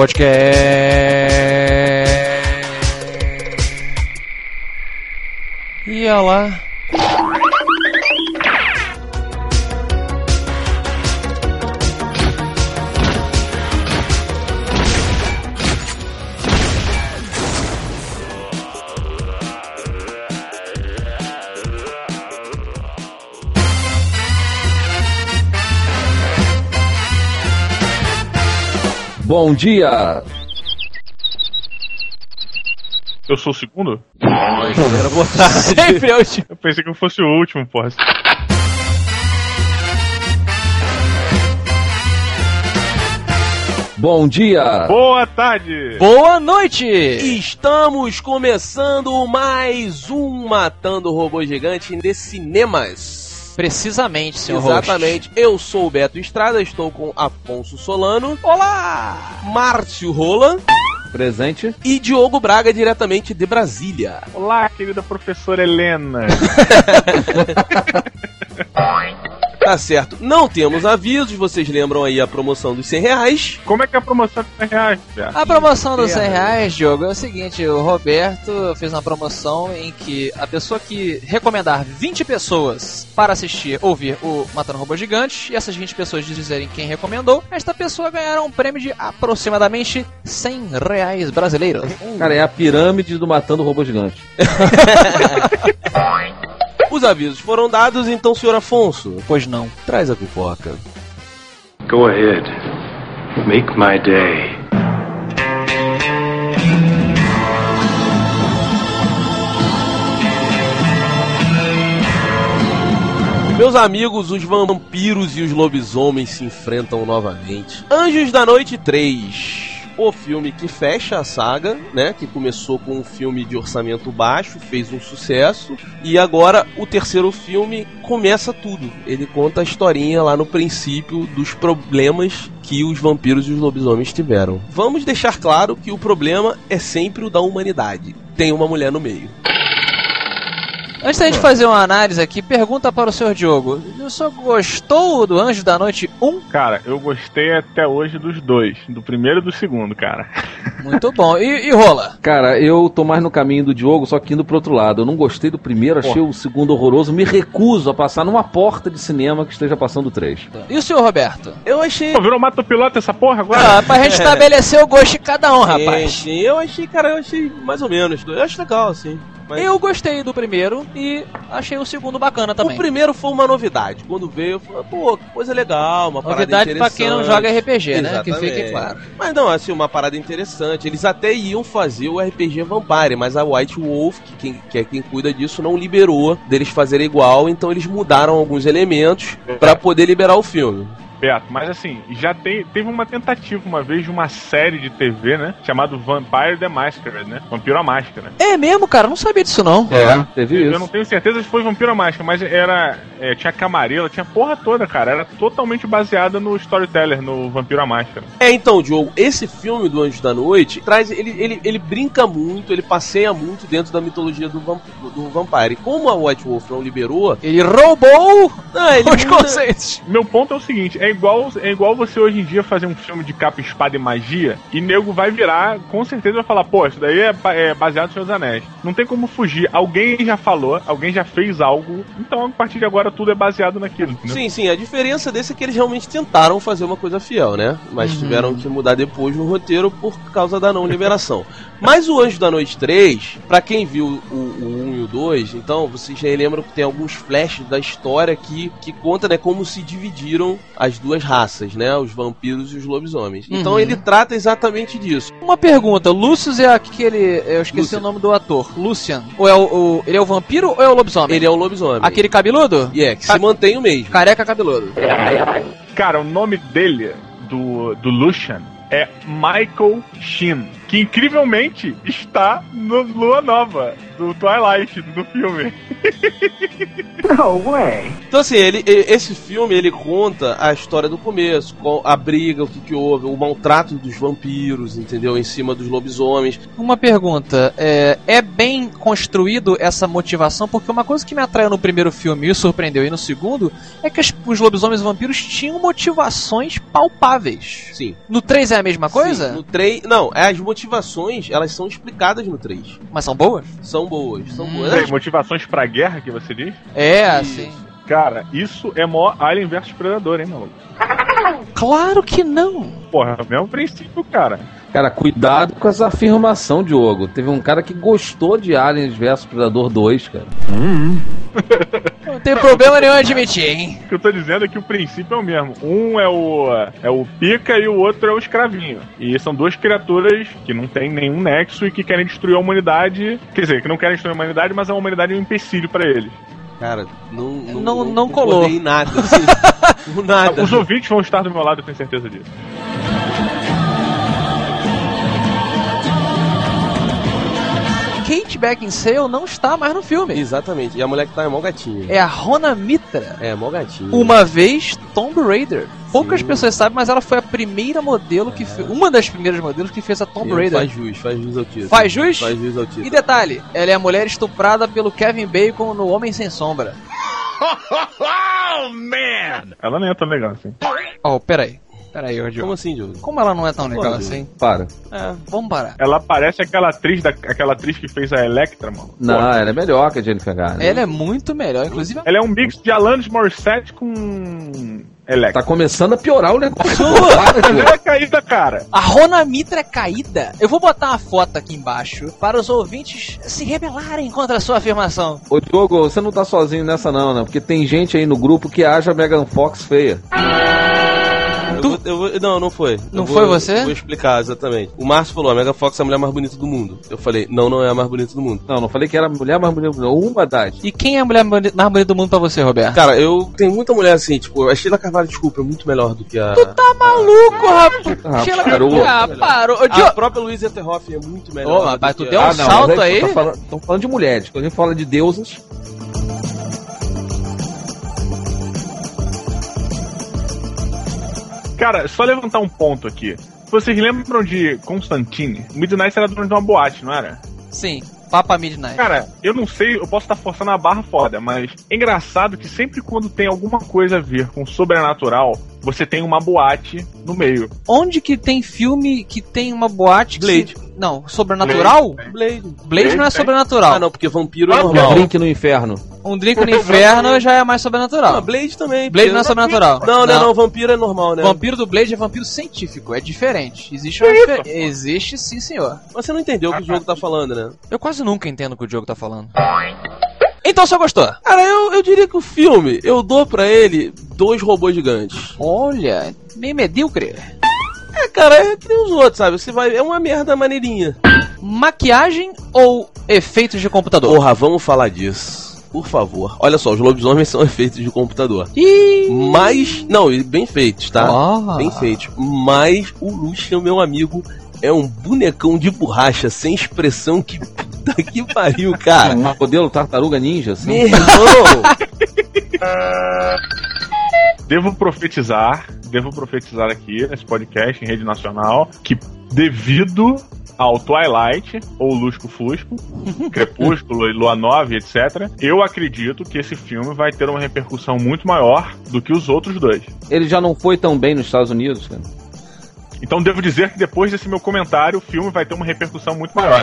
Podcast. E olha lá. Bom dia! Eu sou o segundo? Era boa tarde. Sempre é o último. Eu pensei que eu fosse o último, porra. Bom dia! Boa tarde! Boa noite! Estamos começando mais um Matando Robô Gigante de cinemas. Precisamente, senhor host. Exatamente. Eu sou o Beto Estrada, estou com Afonso Solano. Olá! Márcio Rola Presente. e Diogo Braga, diretamente de Brasília. Olá, querida professora Helena. Tá certo. Não temos avisos, vocês lembram aí a promoção dos 100 reais. Como é que é a promoção de 100 reais, Beto? A promoção dos 100 reais, Diogo, é o seguinte: o Roberto fez uma promoção em que a pessoa que recomendar 20 pessoas para assistir, ouvir o Matando Robô Gigante, e essas 20 pessoas dizerem quem recomendou, esta pessoa ganhará um prêmio de aproximadamente 100 reais brasileiros. Cara, é a pirâmide do Matando Robô Gigante. Os avisos foram dados, então, senhor Afonso, Pois não. traz a pipoca. Go ahead. Make my day. Meus amigos, os vampiros e os lobisomens se enfrentam novamente. Anjos da Noite 3. O filme que fecha a saga, né? Que começou com um filme de orçamento baixo, fez um sucesso. E agora o terceiro filme começa tudo. Ele conta a historinha lá no princípio dos problemas que os vampiros e os lobisomens tiveram. Vamos deixar claro que o problema é sempre o da humanidade. Tem uma mulher no meio. Antes da gente fazer uma análise aqui, pergunta para o senhor Diogo: o senhor gostou do Anjo da Noite 1? Cara, eu gostei até hoje dos dois. Do primeiro e do segundo, cara. Muito bom. E, e rola? Cara, eu tô mais no caminho do Diogo, só que indo pro outro lado. Eu não gostei do primeiro, achei o segundo horroroso. Me recuso a passar numa porta de cinema que esteja passando o três. E o senhor Roberto? Eu achei. Pô, virou mato piloto essa porra agora? Ah, pra gente estabelecer o gosto de cada um, rapaz. Sim, sim, eu achei, cara, eu achei mais ou menos. Eu acho legal, assim. Mas Eu gostei do primeiro e achei o segundo bacana também. O primeiro foi uma novidade. Quando veio, eu falei, pô, que coisa legal, uma parada Novidade pra quem não joga interessante. RPG, né? Que Exatamente. fique claro. Mas não, assim, uma parada interessante. Eles até iam fazer o RPG Vampire, mas a White Wolf, que, quem, que é quem cuida disso, não liberou deles fazerem igual, então eles mudaram alguns elementos pra poder liberar o filme. Beto, mas assim, já tem, teve uma tentativa uma vez de uma série de TV, né? Chamado Vampire the Masquerade, né? Vampiro à Máscara. É mesmo, cara? Não sabia disso não. É, teve Eu isso. não tenho certeza se foi Vampiro à Máscara, mas era. é, tinha camarela, tinha porra toda, cara. Era totalmente baseada no storyteller, no Vampiro à Máscara. É, então, Diogo, esse filme do Anjo da Noite traz. Ele, ele, ele brinca muito, ele passeia muito dentro da mitologia do, vamp, do Vampire. Como a White Wolf não liberou, Ele roubou não, ele os muda- conceitos. Meu ponto é o seguinte: é igual, é igual você hoje em dia fazer um filme de capa, espada e magia, e nego vai virar, com certeza vai falar, pô, isso daí é, é baseado nos seus anéis. Não tem como fugir. Alguém já falou, alguém já fez algo, então a partir de agora tudo é baseado naquilo. entendeu? Sim, sim, a diferença desse é que eles realmente tentaram fazer uma coisa fiel, né? Mas tiveram que mudar depois no roteiro por causa da não liberação. Mas o Anjo da Noite 3, pra quem viu o, o 1 e o 2, então vocês já lembram que tem alguns flashes da história que, que conta, né, como se dividiram as duas raças, né? Os vampiros e os lobisomens. Então Uhum. ele trata exatamente disso. Uma pergunta, Lucius é aquele. Eu esqueci Lucian. o nome do ator. Lucian. Ou é o, o- Ele é o vampiro ou é o lobisomem? Ele é um lobisomem. Aquele cabeludo? E é, que Ca- se mantém o mesmo. Careca cabeludo. Cara, o nome dele, do, do Lucian, é Michael Sheen. que incrivelmente está no Lua Nova, do Twilight, do filme. Então assim, ele, esse filme ele conta a história do começo, com a briga, o que, que houve, o maltrato dos vampiros, entendeu? Em cima dos lobisomens. Uma pergunta, é, é bem construído essa motivação? Porque uma coisa que me atraiu no primeiro filme e surpreendeu e no segundo é que as- os lobisomens e vampiros tinham motivações palpáveis. Sim. No 3 é a mesma coisa? Sim, no 3. Não, as motivações, elas são explicadas no 3. Mas são boas? São boas, são Hum. boas. Peraí, motivações pra guerra que você diz? É, Isso. assim. Cara, isso é mó Alien vs Predador, hein, maluco? Claro que não. Porra, é o mesmo princípio, cara. Cara, cuidado com essa afirmação, Diogo. Teve um cara que gostou de Aliens vs Predador 2, cara. Não tem problema nenhum em admitir, hein? O que eu tô dizendo é que o princípio é o mesmo. Um é o é o pica e o outro é o escravinho. E são duas criaturas que não têm nenhum nexo e que querem destruir a humanidade. Quer dizer, que não querem destruir a humanidade, mas a humanidade é um empecilho pra eles. Cara, não, não, Não- não colou. em nada, assim. Nada. Os ouvintes vão estar do meu lado, eu tenho certeza disso. Kate Beckinsale não está mais no filme. Exatamente. E a mulher que tá é mó gatinha. É a Rona Mitra. É, mó gatinha. Uma vez Tomb Raider. Poucas Sim. pessoas sabem, mas ela foi a primeira modelo que fez. Uma das primeiras modelos que fez a Tomb Raider. Faz jus, faz jus ao título. Faz jus? Faz jus ao título. E detalhe, ela é a mulher estuprada pelo Kevin Bacon no Homem Sem Sombra. Ela nem é tão legal assim. Oh, peraí. Peraí, ô Como assim, Diogo? Como ela não é tão legal Pô, assim? Para. É, vamos parar. Ela parece aquela atriz, da, aquela atriz que fez a Electra, mano. Não, Porra. ela é melhor que a Jennifer Garner. Ela é muito melhor, inclusive. Ela é um mix de Alanis Morissette com Electra. Tá começando a piorar o negócio. Ela é caída, cara. A Rona Mitra é caída. Eu vou botar uma foto aqui embaixo para os ouvintes se rebelarem contra a sua afirmação. Ô, Diogo, você não tá sozinho nessa não, né? Porque tem gente aí no grupo que acha a Megan Fox feia. Eu vou- eu vou- não, não foi. Não Eu foi vou- você? eu Vou explicar exatamente. O Márcio falou: a Mega Fox é a mulher mais bonita do mundo. Eu falei: não, não é a mais bonita do mundo. Não, não falei que era a mulher mais bonita, não. Uma das. E quem é a mulher mais bonita do mundo pra você, Roberto? Cara, eu tenho muita mulher assim, tipo, a Sheila Carvalho, desculpa, é muito melhor do que a. Tu tá maluco, rapaz? Ah, Sheila- parou. Ah, parou. A própria Luísa Terhoff é muito melhor. Ô, rapaz, do tu deu um salto mas aí? Tô falando de mulheres. Quando a gente fala de deusas, Cara, só levantar um ponto aqui. Vocês lembram de Constantine? Midnight era dono de uma boate, não era? Sim, Papa Midnight. Cara, eu não sei, eu posso estar forçando a barra foda, mas é engraçado que sempre quando tem alguma coisa a ver com sobrenatural, você tem uma boate no meio. Onde que tem filme que tem uma boate que Blade. se- Não, sobrenatural? Blade. Blade não é tem. sobrenatural. Ah, não, porque vampiro é Ah, normal. drink no inferno. Um drink no inferno já é mais Ah, sobrenatural. Blade também. Blade não é sobrenatural. Não, não, não, vampiro é normal, né? Vampiro do Blade é vampiro científico, é diferente. Existe uma difer- Existe sim, senhor. Mas você não entendeu o que o jogo tá falando, né? Eu quase nunca entendo o que o Diogo tá falando. Então você gostou? Cara, eu, eu diria que o filme, eu dou pra ele dois robôs gigantes. Olha, meio medíocre. É, cara, é que nem os outros, sabe? Você vai. É uma merda maneirinha. Maquiagem ou efeitos de computador? Porra, vamos falar disso. Por favor. Olha só, os lobisomens são efeitos de computador. Ih! Mas. Não, e bem feitos, tá? Ah. Bem feitos. Mas o Lucian, meu amigo, é um bonecão de borracha sem expressão que puta que pariu, cara. Um modelo tartaruga ninja, assim. Meu! Devo profetizar, devo profetizar aqui nesse podcast em rede nacional que devido ao Twilight, ou Lusco Fusco, Crepúsculo e Lua Nova, etc., eu acredito que esse filme vai ter uma repercussão muito maior do que os outros dois. Ele já não foi tão bem nos Estados Unidos, cara. Então devo dizer que depois desse meu comentário, o filme vai ter uma repercussão muito maior.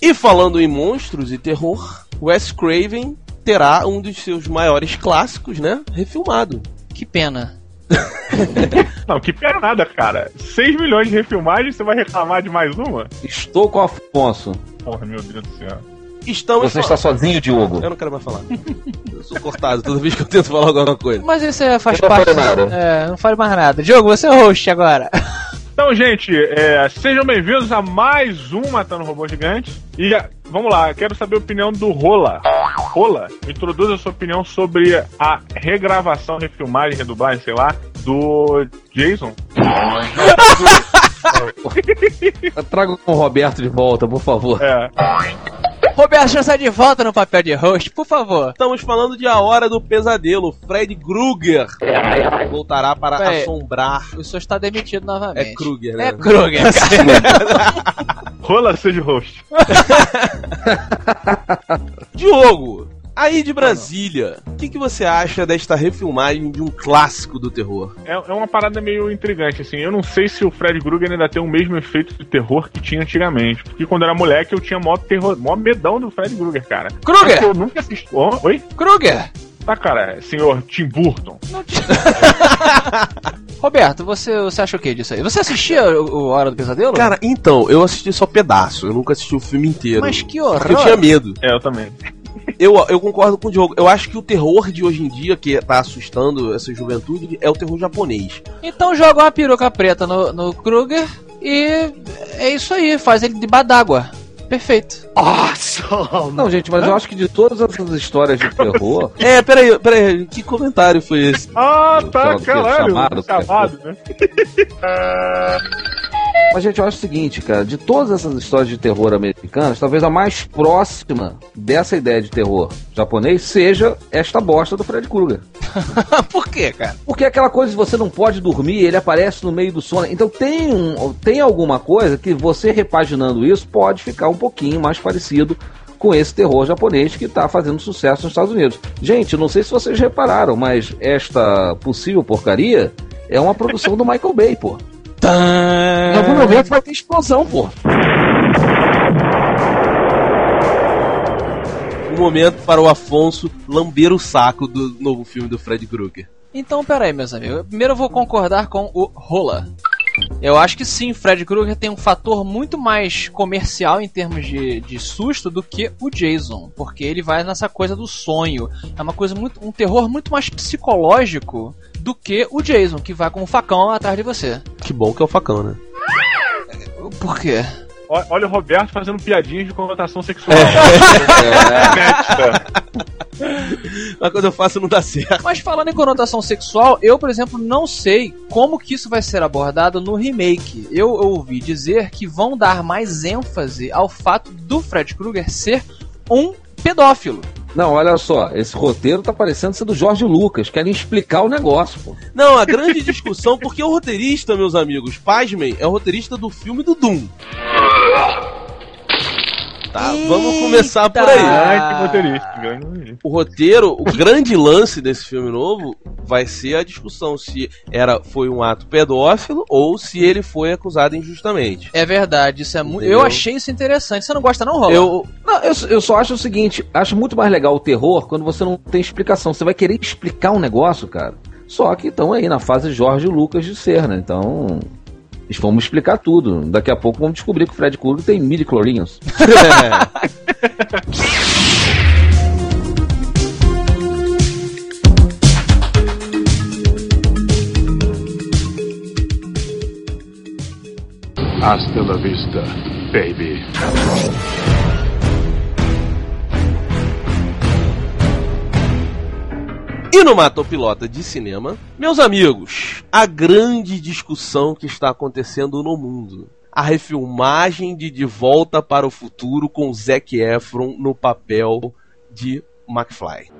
E falando em monstros e terror, Wes Craven terá um dos seus maiores clássicos, né? Refilmado. Que pena. Não, que pena nada, cara. 6 milhões de refilmagens, você vai reclamar de mais uma? Estou com o Afonso. Porra, meu Deus do céu. Estamos Você está sozinho, Diogo. Eu não quero mais falar. Eu sou cortado toda vez que eu tento falar alguma coisa. Mas isso é, faz Eu não parte. falei nada. É, não fale mais nada. Diogo, você é o host agora. Então gente, é, sejam bem-vindos a mais um Matando Robô Gigante. E vamos lá, quero saber a opinião do Rola. Rola, introduza a sua opinião sobre a regravação, refilmagem, redublagem, sei lá, do Jason. Traga o Roberto de volta, por favor. É. Roberto já está de volta no papel de host, por favor. Estamos falando de A Hora do Pesadelo. Fred Krueger voltará para Peraí. assombrar. O senhor está demitido novamente. É Kruger, né? É Kruger. Rola seja host. Diogo, aí de Brasília, o que, que você acha desta refilmagem de um clássico do terror? É, é uma parada meio intrigante, assim. Eu não sei se o Fred Krueger ainda tem o mesmo efeito de terror que tinha antigamente. Porque quando eu era moleque eu tinha mó terror, mó medão do Fred Krueger, cara. Krueger! Eu nunca assisti. Oh, oi? Kruger! Tá, cara, senhor Tim Burton. Não te- Roberto, você, você acha o que disso aí? Você assistia o, o Hora do Pesadelo? Cara, então, eu assisti só pedaço, eu nunca assisti o filme inteiro. Mas que Porque eu horror! tinha medo. É, eu também. Eu, eu concordo com o Diogo. Eu acho que o terror de hoje em dia, que tá assustando essa juventude, é o terror japonês. Então joga uma peruca preta no, no Kruger e é isso aí, faz ele de d'água. Perfeito. Não, gente, mas eu acho que de todas essas histórias de terror, É, peraí, peraí, que comentário foi esse? Ah, tá, caralho. chamado, Chamado, né? Mas, gente, eu acho o seguinte, cara, de todas essas histórias de terror americanas, talvez a mais próxima dessa ideia de terror japonês seja esta bosta do Fred Krueger. Por quê, cara? Porque é aquela coisa de você não pode dormir, ele aparece no meio do sono. Então tem, um, tem alguma coisa que você repaginando isso pode ficar um pouquinho mais parecido com esse terror japonês que está fazendo sucesso nos Estados Unidos. Gente, não sei se vocês repararam, mas esta possível porcaria é uma produção do Michael Bay, pô. Em algum momento vai ter explosão, pô. Um momento para o Afonso lamber o saco do novo filme do Fred Krueger. Então, peraí, meus amigos. Primeiro eu vou concordar com o Rola. Eu acho que sim, Fred Krueger tem um fator muito mais comercial em termos de, de susto do que o Jason, porque ele vai nessa coisa do sonho. É uma coisa muito, um terror muito mais psicológico do que o Jason, que vai com um facão atrás de você. Que bom que é o facão, né? Por quê? Olha o Roberto fazendo piadinhas de conotação sexual. É. Inédita. Mas quando eu faço não dá certo. Mas falando em conotação sexual, eu, por exemplo, não sei como que isso vai ser abordado no remake. Eu ouvi dizer que vão dar mais ênfase ao fato do Fred Krueger ser um pedófilo. Não, olha só, esse roteiro tá parecendo ser do Jorge Lucas, querem explicar o negócio, pô. Não, a grande discussão, porque o roteirista, meus amigos, pasmem, é o roteirista do filme do Doom. Tá, vamos começar por aí. Grande motorista. grande. O roteiro, o grande lance desse filme novo vai ser a discussão se era foi um ato pedófilo ou se ele foi acusado injustamente. É verdade, isso é muito. Eu achei isso interessante. Você não gosta, não, Rola? Eu, Não, eu, eu só acho o seguinte, acho muito mais legal o terror quando você não tem explicação. Você vai querer explicar um negócio, cara. Só que estão aí na fase Jorge Lucas de ser, né? Então, eles vão explicar tudo. Daqui a pouco vamos descobrir que o Fred Krueger tem midi-clorinhos. Hasta la vista, baby. E no Mata o Pilota de cinema, meus amigos, a grande discussão que está acontecendo no mundo. A refilmagem de De Volta para o Futuro com Zac Efron no papel de McFly.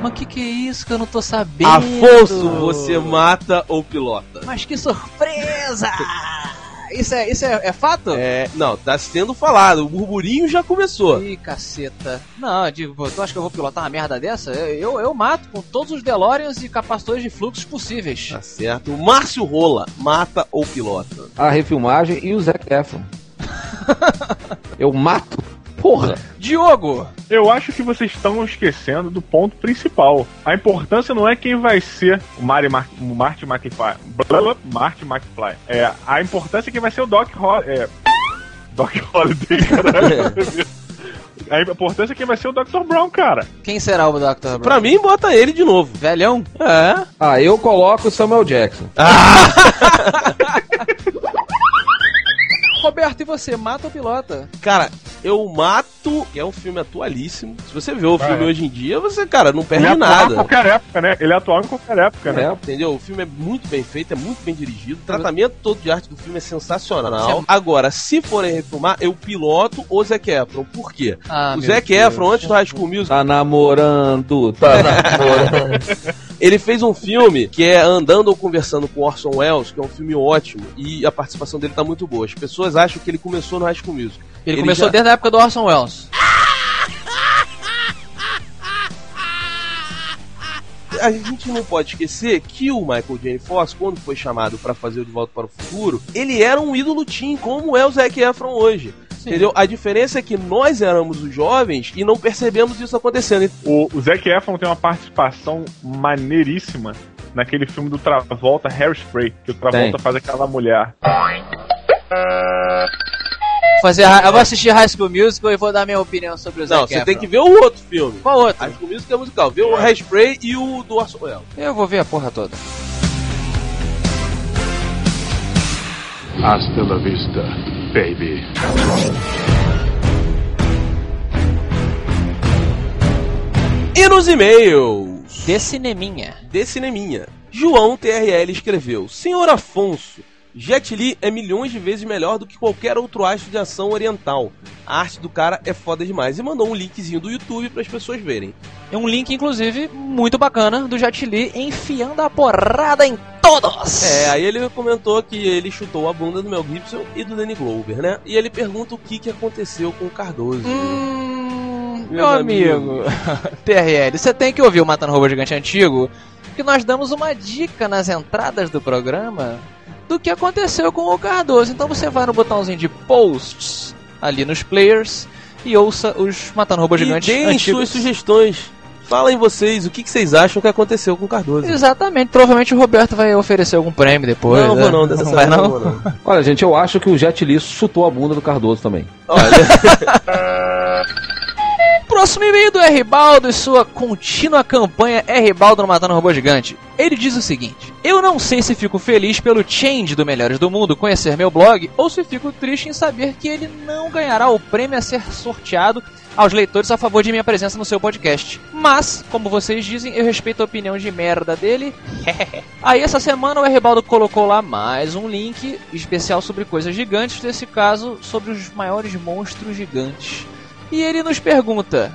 Mas que que é isso que eu não tô sabendo? Afonso, você mata ou pilota? Mas que surpresa! Isso é, isso é, é fato? É, não, tá sendo falado, o burburinho já começou. Ih, caceta. Não, digo, tu acha que eu vou pilotar uma merda dessa? Eu, eu mato com todos os DeLoreans e capacitores de fluxos possíveis. Tá certo. O Márcio Rola, mata ou pilota? A refilmagem e o Zac Efron. Eu mato. Porra! Diogo! Eu acho que vocês estão esquecendo do ponto principal. A importância não é quem vai ser o Marty, Mar o Marty McFly. Blá, blá, Marty McFly. É, a importância é quem vai ser o Doc Holiday. É, Doc Holiday, caralho. A importância é quem vai ser o Dr. Brown, cara. Quem será o Dr. Brown? Pra mim, bota ele de novo. Velhão? É. Ah, eu coloco o Samuel Jackson. Roberto, e você? Mata ou pilota? Cara, eu mato, que é um filme atualíssimo. Se você vê o filme é. hoje em dia, você, cara, não perde Ele é atual em nada. qualquer época, né? Ele é atual em qualquer época, né? É, Entendeu? O filme é muito bem feito, é muito bem dirigido. O tratamento todo de arte do filme é sensacional. Agora, se forem refilmar, eu piloto o Zac Efron. Por quê? Ah, o Zac Deus. Efron, antes do High School Music, Tá namorando, tá namorando. ele fez um filme que é Andando ou Conversando com Orson Welles, que é um filme ótimo. E a participação dele tá muito boa. As pessoas acham que ele começou no High School Music. Ele, Ele começou já- desde a época do Orson Welles. A gente não pode esquecer que o Michael J. Fox, quando foi chamado pra fazer o De Volta para o Futuro, ele era um ídolo teen, como é o Zac Efron hoje. Entendeu? A diferença é que nós éramos os jovens e não percebemos isso acontecendo. O, o Zac Efron tem uma participação maneiríssima naquele filme do Travolta, Hairspray, que o Travolta Tem. faz aquela mulher. Fazer, eu vou assistir High School Musical e vou dar minha opinião sobre o Zac Não, você Efron. tem que ver o outro filme. Qual outro? High School Music é musical. Vê o Hairspray e o do Orson Welles. Eu vou ver a porra toda. Hasta la vista, baby. E nos e-mails De cineminha. de cineminha, João TRL escreveu: Senhor Afonso, Jet Li é milhões de vezes melhor do que qualquer outro astro de ação oriental. A arte do cara é foda demais. E mandou um linkzinho do YouTube para as pessoas verem. É um link, inclusive, muito bacana do Jet Li enfiando a porrada em todos. É, aí ele comentou que ele chutou a bunda do Mel Gibson e do Danny Glover, né? E ele pergunta o que, que aconteceu com o Cardoso. Hum, meu amigo, TRL, você tem que ouvir o Matando Robô Gigante Antigo, que nós damos uma dica nas entradas do programa do que aconteceu com o Cardoso. Então você vai no botãozinho de posts ali nos players e ouça os Matando Robô Gigante deem Antigos. suas sugestões. Falem vocês o que, que vocês acham que aconteceu com o Cardoso. Exatamente, provavelmente o Roberto vai oferecer algum prêmio depois. não, né? vou não, dessa vai semana não? não. Olha, gente, eu acho que o Jet Li chutou a bunda do Cardoso também. Olha, Próximo e-mail do R. Baldo e sua contínua campanha R. Baldo no Matando Robô Gigante. Ele diz o seguinte: Eu não sei se fico feliz pelo Change do Melhores do Mundo conhecer meu blog ou se fico triste em saber que ele não ganhará o prêmio a ser sorteado aos leitores a favor de minha presença no seu podcast. Mas, como vocês dizem, eu respeito a opinião de merda dele. Aí essa semana o R. Baldo colocou lá mais um link especial sobre coisas gigantes, nesse caso sobre os maiores monstros gigantes. E ele nos pergunta: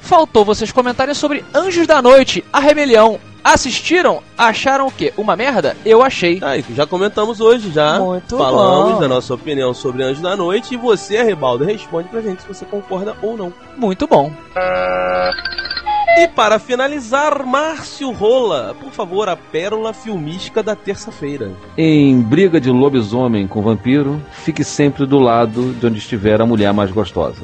Faltou vocês comentarem sobre Anjos da Noite, a rebelião. Assistiram? Acharam o quê? Uma merda? Eu achei. aí, já comentamos hoje já. Muito Falamos bom. da nossa opinião sobre Anjo da Noite e você, Ribaldo, responde pra gente se você concorda ou não. Muito bom. E para finalizar, Márcio Rola, por favor, a pérola filmística da terça-feira. Em briga de lobisomem com vampiro, fique sempre do lado de onde estiver a mulher mais gostosa.